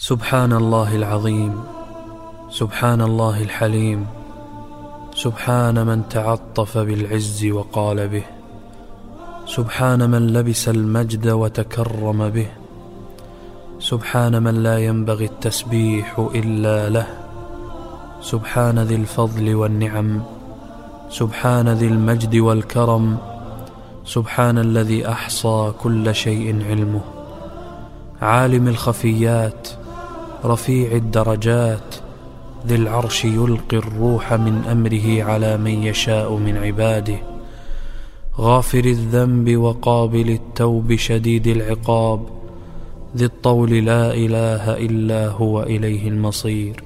سبحان الله العظيم سبحان الله الحليم سبحان من تعطف بالعز وقال به سبحان من لبس المجد وتكرم به سبحان من لا ينبغي التسبيح إلا له سبحان ذي الفضل والنعم سبحان ذي المجد والكرم سبحان الذي أحصى كل شيء علمه عالم الخفيات رفيع الدرجات ذي العرش يلقي الروح من أمره على من يشاء من عباده. غافر الذنب وقابل التوب شديد العقاب ذي الطول لا إله إلا هو إليه المصير.